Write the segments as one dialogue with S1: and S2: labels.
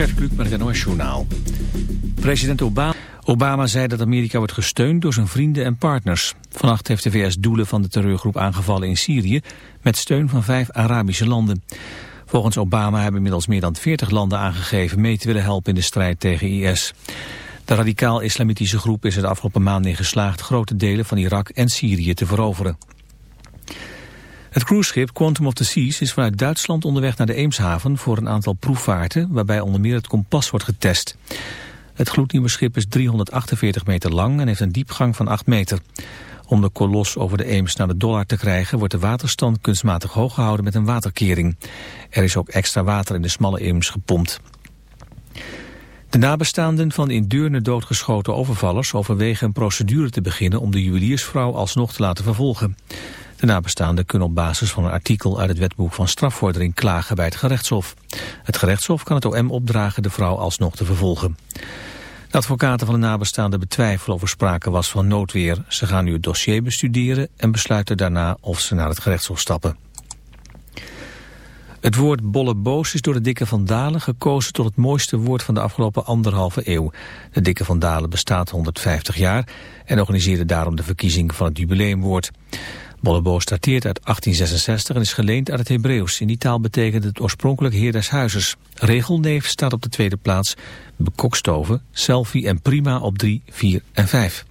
S1: Gert Kluk met het. President Obama, Obama zei dat Amerika wordt gesteund door zijn vrienden en partners. Vannacht heeft de VS doelen van de terreurgroep aangevallen in Syrië... met steun van vijf Arabische landen. Volgens Obama hebben inmiddels meer dan 40 landen aangegeven... mee te willen helpen in de strijd tegen IS. De radicaal-islamitische groep is er de afgelopen maanden in geslaagd... grote delen van Irak en Syrië te veroveren. Het cruiseschip Quantum of the Seas is vanuit Duitsland onderweg naar de Eemshaven voor een aantal proefvaarten waarbij onder meer het kompas wordt getest. Het gloednieuwe schip is 348 meter lang en heeft een diepgang van 8 meter. Om de kolos over de Eems naar de Dollar te krijgen wordt de waterstand kunstmatig hoog gehouden met een waterkering. Er is ook extra water in de smalle Eems gepompt. De nabestaanden van in Deurne doodgeschoten overvallers overwegen een procedure te beginnen om de juweliersvrouw alsnog te laten vervolgen. De nabestaanden kunnen op basis van een artikel uit het wetboek van strafvordering klagen bij het gerechtshof. Het gerechtshof kan het OM opdragen de vrouw alsnog te vervolgen. De advocaten van de nabestaanden betwijfelen of er sprake was van noodweer. Ze gaan nu het dossier bestuderen en besluiten daarna of ze naar het gerechtshof stappen. Het woord bolleboos is door de Dikke van Dalen gekozen tot het mooiste woord van de afgelopen anderhalve eeuw. De Dikke van Dalen bestaat 150 jaar en organiseerde daarom de verkiezing van het jubileumwoord. Bolleboos dateert uit 1866 en is geleend uit het Hebreeuws. In die taal betekent het oorspronkelijk heer des huizes. Regelneef staat op de tweede plaats. Bekokstoven, selfie en prima op 3, 4 en 5.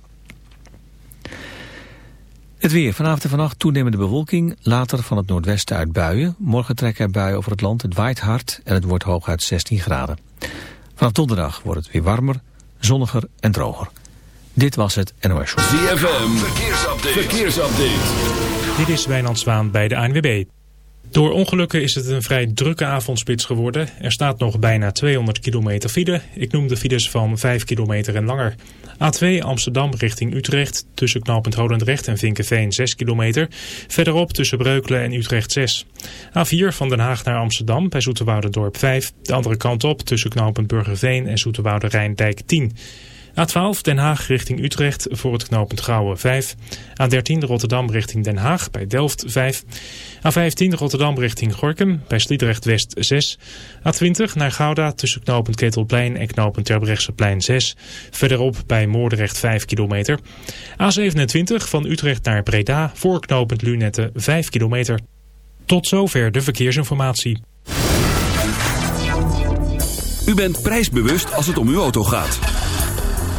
S1: Het weer. Vanavond en vannacht toenemende bewolking. Later van het noordwesten uit buien. Morgen trekken er buien over het land. Het waait hard en het wordt hooguit 16 graden. Vanaf donderdag wordt het weer warmer, zonniger en droger. Dit was het NOS Show.
S2: ZFM, verkeersupdate. verkeersupdate.
S3: Dit is Wijnand Zwaan bij de ANWB. Door ongelukken is het een vrij drukke avondspits geworden. Er staat nog bijna 200 kilometer file. Ik noem de files van 5 kilometer en langer. A2 Amsterdam richting Utrecht. Tussen knooppunt Holendrecht en Vinkenveen 6 kilometer. Verderop tussen Breukelen en Utrecht 6. A4 van Den Haag naar Amsterdam bij Zoeterwoudendorp 5. De andere kant op tussen knooppunt Burgerveen en Zoeterwoude Rijndijk 10 A12 Den Haag richting Utrecht voor het knooppunt Gouwen 5. A13 Rotterdam richting Den Haag bij Delft 5. A15 Rotterdam richting Gorkum bij Sliedrecht West 6. A20 naar Gouda tussen knooppunt Ketelplein en knooppunt Terbrechtseplein 6. Verderop bij Moordrecht 5 kilometer. A27 van Utrecht naar Breda voor knooppunt Lunette 5 kilometer. Tot zover de verkeersinformatie.
S2: U bent prijsbewust als het om uw auto gaat.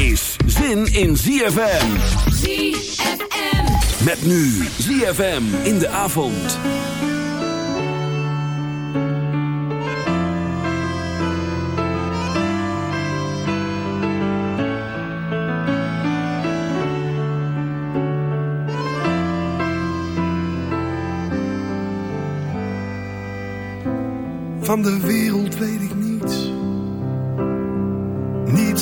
S2: is zin in ZFM.
S4: ZFM.
S2: Met nu ZFM in de avond.
S5: Van de wereld weet ik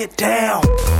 S6: Get down.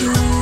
S7: you.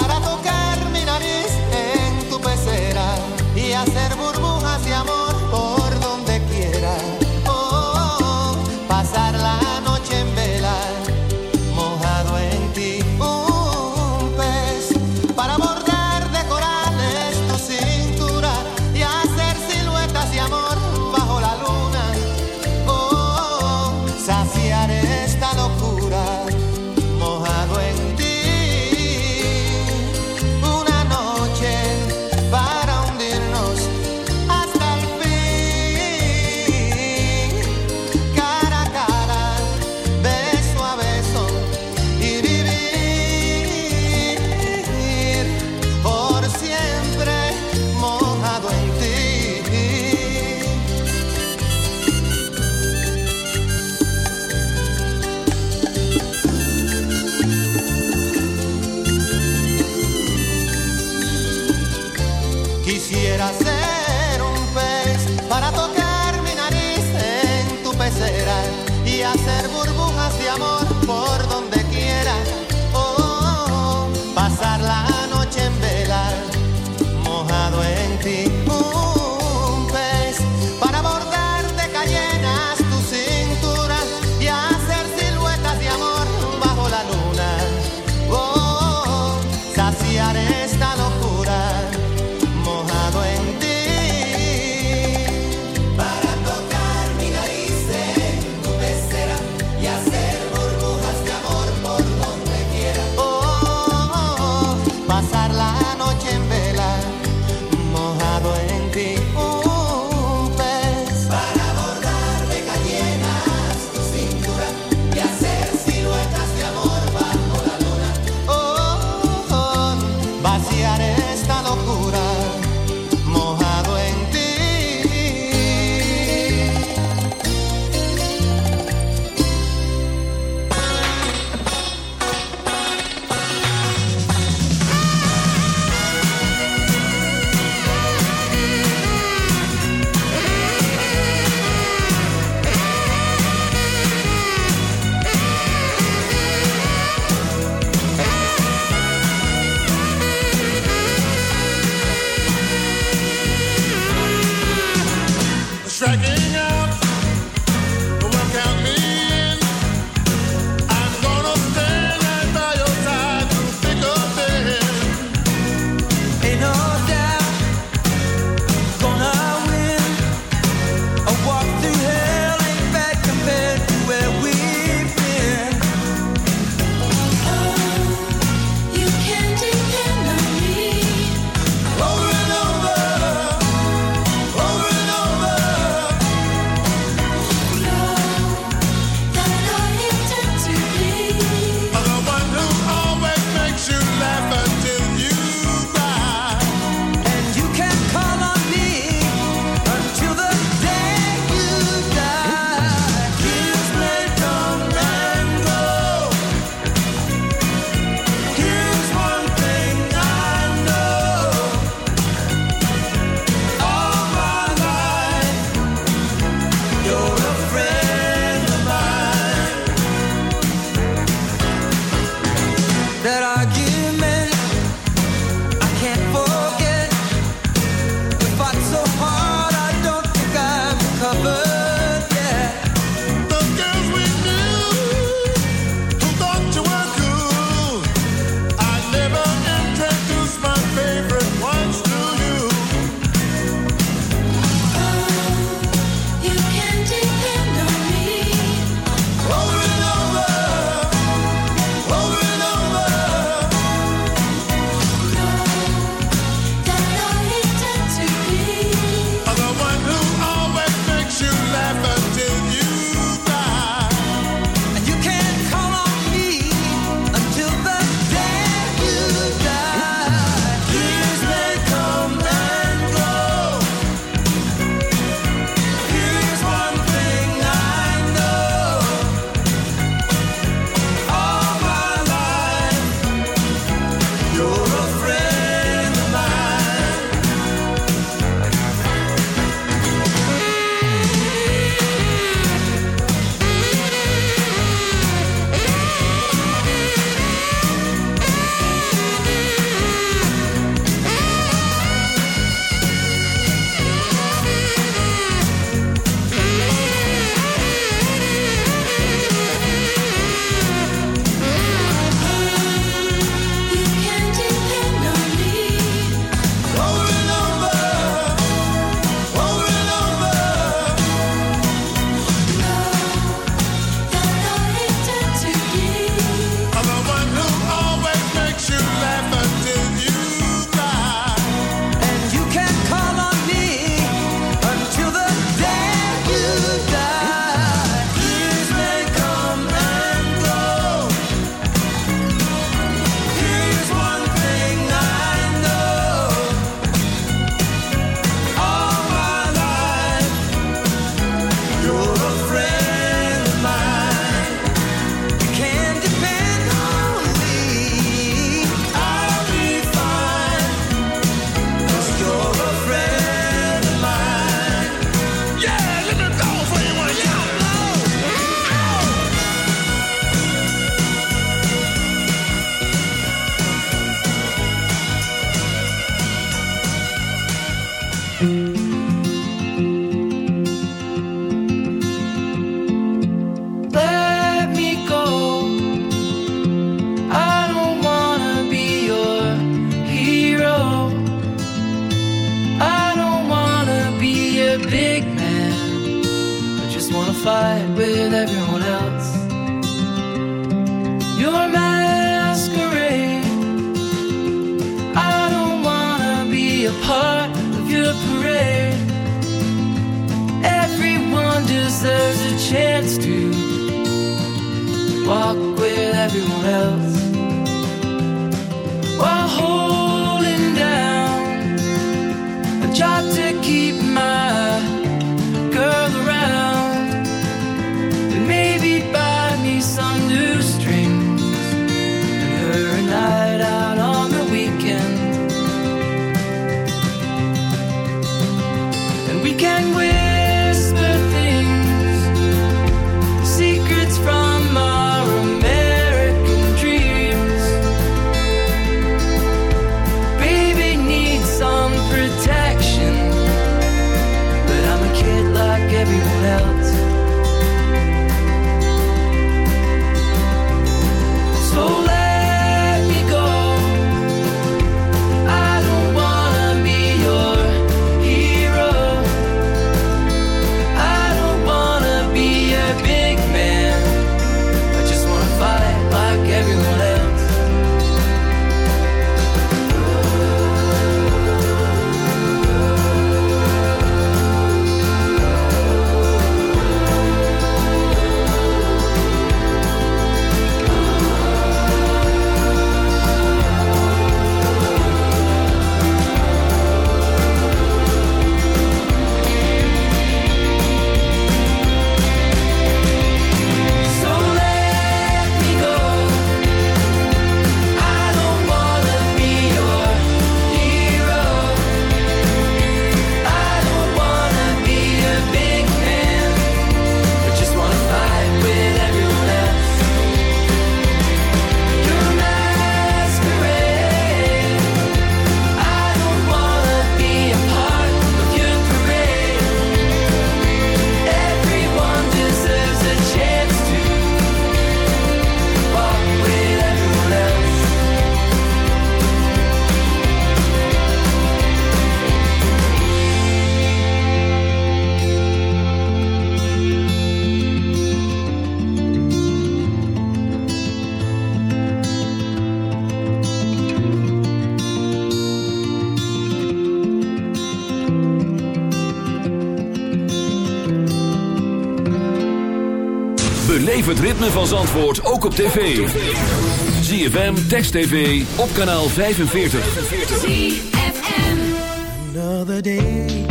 S2: Beleef het ritme van Zandvoort ook op tv. ZFM, Text TV, op kanaal 45.
S8: Another day.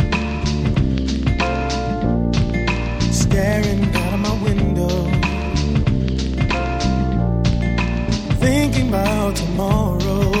S8: Staring out of my window. Thinking about tomorrow.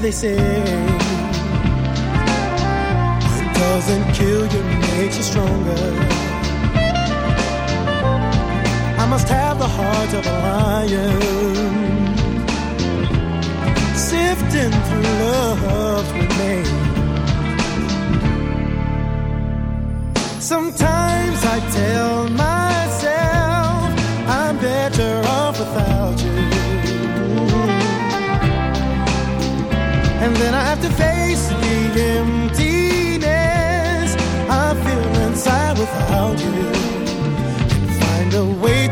S8: They say what doesn't kill you makes you stronger.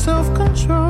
S9: self-control.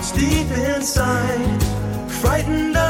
S10: what's deep inside, frightened of.